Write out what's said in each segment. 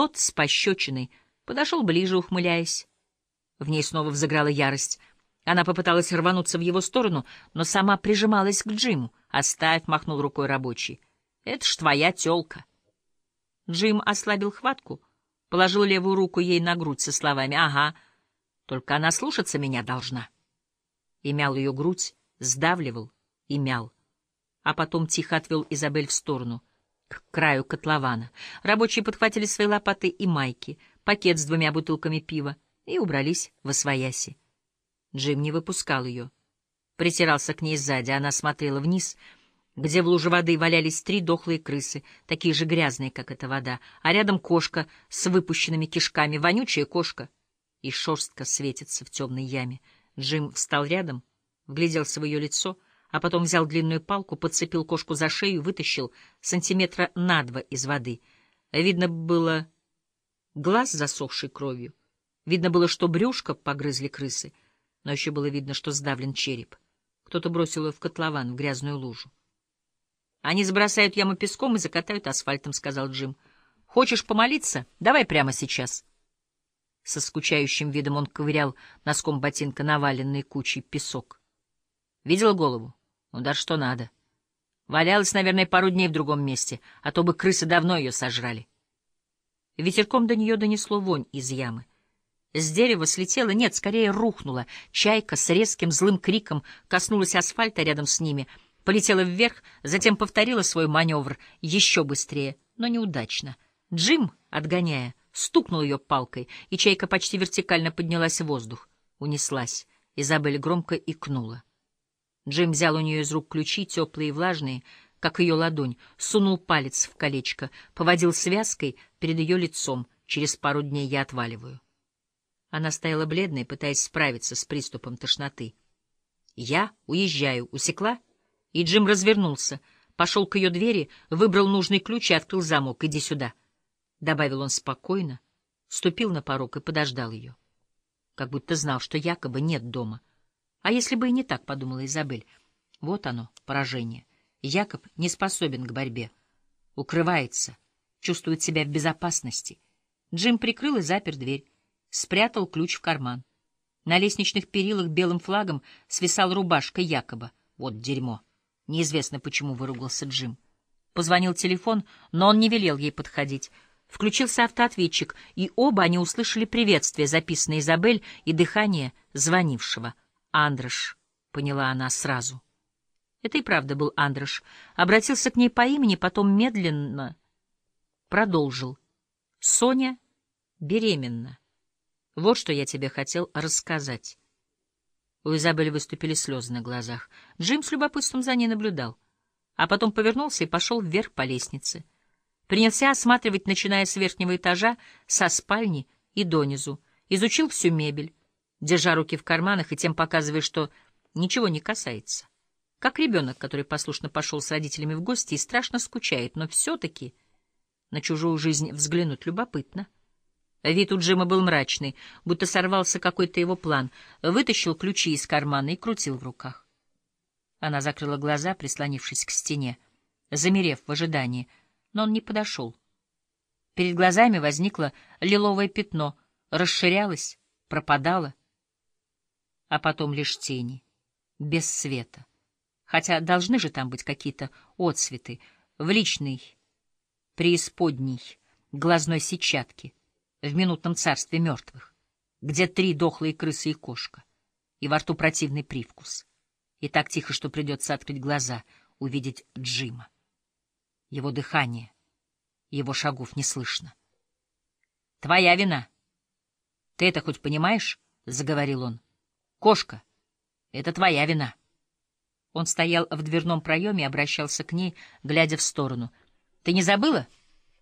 тот с пощечиной подошел ближе, ухмыляясь. В ней снова взыграла ярость. Она попыталась рвануться в его сторону, но сама прижималась к Джиму. «Оставь», — махнул рукой рабочий. «Это ж твоя тёлка». Джим ослабил хватку, положил левую руку ей на грудь со словами «Ага, только она слушаться меня должна». И мял ее грудь, сдавливал и мял. А потом тихо отвел Изабель в сторону, к краю котлована. Рабочие подхватили свои лопаты и майки, пакет с двумя бутылками пива и убрались в освояси. Джим не выпускал ее. Притирался к ней сзади, она смотрела вниз — где в луже воды валялись три дохлые крысы, такие же грязные, как эта вода, а рядом кошка с выпущенными кишками, вонючая кошка, и шерстка светится в темной яме. Джим встал рядом, вгляделся в ее лицо, а потом взял длинную палку, подцепил кошку за шею и вытащил сантиметра на два из воды. Видно было глаз, засохший кровью. Видно было, что брюшко погрызли крысы, но еще было видно, что сдавлен череп. Кто-то бросил ее в котлован, в грязную лужу. Они забросают яму песком и закатают асфальтом, — сказал Джим. — Хочешь помолиться? Давай прямо сейчас. Со скучающим видом он ковырял носком ботинка наваленный кучей песок. Видела голову? Ну да что надо. Валялась, наверное, пару дней в другом месте, а то бы крысы давно ее сожрали. Ветерком до нее донесло вонь из ямы. С дерева слетела, нет, скорее рухнула. Чайка с резким злым криком коснулась асфальта рядом с ними — полетела вверх, затем повторила свой маневр еще быстрее, но неудачно. Джим, отгоняя, стукнул ее палкой, и чайка почти вертикально поднялась в воздух. Унеслась. Изабель громко икнула. Джим взял у нее из рук ключи, теплые и влажные, как ее ладонь, сунул палец в колечко, поводил связкой перед ее лицом. Через пару дней я отваливаю. Она стояла бледная, пытаясь справиться с приступом тошноты. «Я уезжаю. Усекла?» И Джим развернулся, пошел к ее двери, выбрал нужный ключ и открыл замок. «Иди сюда», — добавил он спокойно, ступил на порог и подождал ее. Как будто знал, что якобы нет дома. А если бы и не так, — подумала Изабель. Вот оно, поражение. Якоб не способен к борьбе. Укрывается, чувствует себя в безопасности. Джим прикрыл и запер дверь, спрятал ключ в карман. На лестничных перилах белым флагом свисала рубашка Якоба. Вот дерьмо. Неизвестно, почему выругался Джим. Позвонил телефон, но он не велел ей подходить. Включился автоответчик, и оба они услышали приветствие, записанное Изабель, и дыхание звонившего. «Андрош», — поняла она сразу. Это и правда был Андрош. Обратился к ней по имени, потом медленно продолжил. «Соня беременна. Вот что я тебе хотел рассказать». У Изабели выступили слезы на глазах. Джим с любопытством за ней наблюдал, а потом повернулся и пошел вверх по лестнице. Принялся осматривать, начиная с верхнего этажа, со спальни и донизу. Изучил всю мебель, держа руки в карманах и тем показывая, что ничего не касается. Как ребенок, который послушно пошел с родителями в гости и страшно скучает, но все-таки на чужую жизнь взглянуть любопытно. Вид у Джима был мрачный, будто сорвался какой-то его план. Вытащил ключи из кармана и крутил в руках. Она закрыла глаза, прислонившись к стене, замерев в ожидании, но он не подошел. Перед глазами возникло лиловое пятно, расширялось, пропадало, а потом лишь тени, без света. Хотя должны же там быть какие-то отсветы в личной, преисподней, глазной сетчатке — в минутном царстве мертвых, где три дохлые крысы и кошка, и во рту противный привкус. И так тихо, что придется открыть глаза, увидеть Джима. Его дыхание, его шагов не слышно. — Твоя вина. Ты это хоть понимаешь? — заговорил он. — Кошка, это твоя вина. Он стоял в дверном проеме и обращался к ней, глядя в сторону. — Ты не забыла,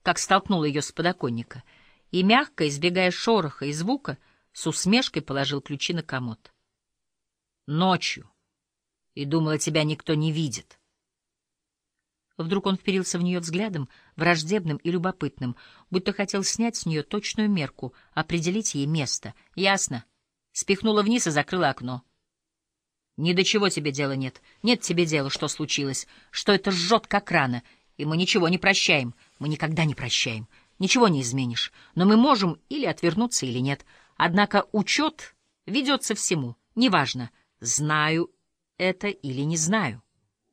как столкнула ее с подоконника? — и, мягко, избегая шороха и звука, с усмешкой положил ключи на комод. Ночью. И думала, тебя никто не видит. Вдруг он вперился в нее взглядом, враждебным и любопытным, будто хотел снять с нее точную мерку, определить ей место. Ясно. Спихнула вниз и закрыла окно. Ни до чего тебе дела нет. Нет тебе дела, что случилось, что это жжет, как рана, и мы ничего не прощаем. Мы никогда не прощаем. Ничего не изменишь, но мы можем или отвернуться, или нет. Однако учет ведется всему, неважно, знаю это или не знаю.